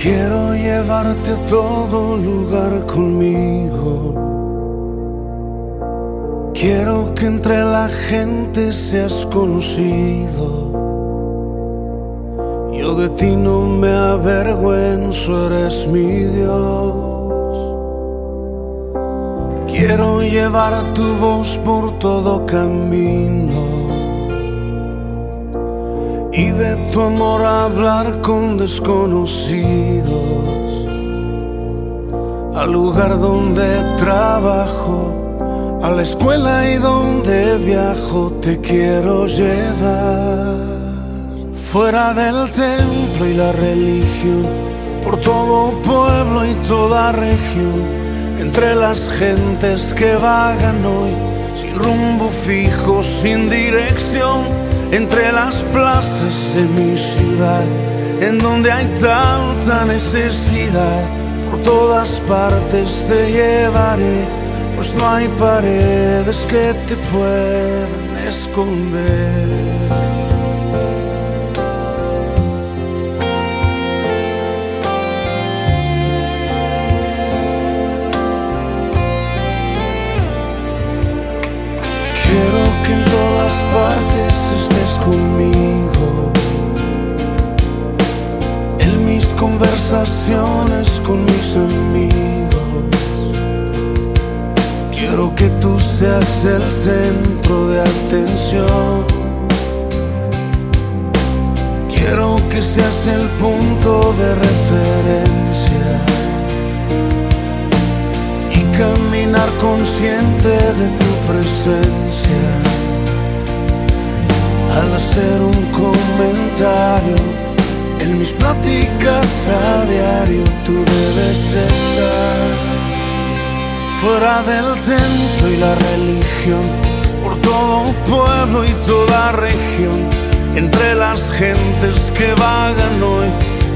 Quiero llevarte todo lugar conmigo. Quiero que entre la gente seas conocido. Yo de ti no me avergüenzo, eres mi Dios. Quiero llevar tu voz por todo camino y de tu amor hablar con desconocidos. Al lugar donde trabajo a la escuela y donde viajo te quiero llevar. Fuera del templo y la religión, por todo pueblo y toda región, entre las gentes que vagan hoy, sin rumbo fijo, sin dirección, entre las plazas de mi ciudad, en donde hay tanta necesidad, por todas partes te llevaré pues no hay paredes que te puedan esconder. Estés conmigo. En mis conversaciones con mis amigos Quiero que tú seas el centro de atención. Quiero que seas el punto de referencia. Y caminar consciente de tu presencia. Al hacer un comentario en mis pláticas a diario, tú debes estar fuera del templo y la religión, por todo pueblo y toda región, entre las gentes que vagan hoy,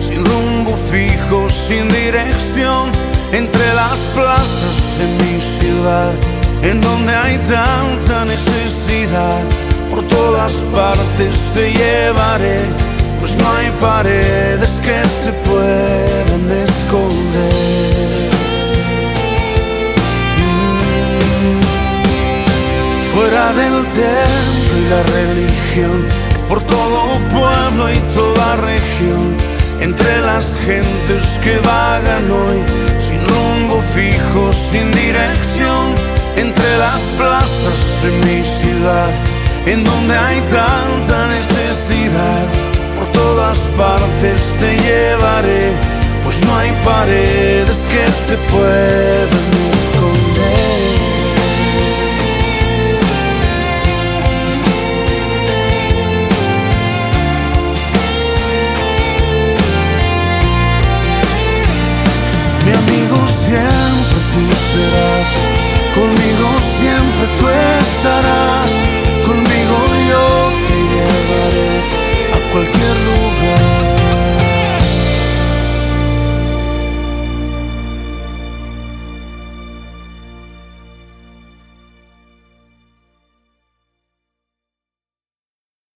sin rumbo fijo, sin dirección, entre las plazas de mi ciudad, en donde hay tanta necesidad, por todas partes te llevaré, pues no hay paredes que te puedan esconder. fuera del templo y la religión, por todo pueblo y toda región, entre las gentes que vagan hoy, sin rumbo fijo, sin dirección, entre las plazas de mi ciudad, en donde hay tanta necesidad. Por todas partes te llevaré, pues no hay paredes que te puedan esconder. Mi amigo siempre tú serás, conmigo siempre tú eres.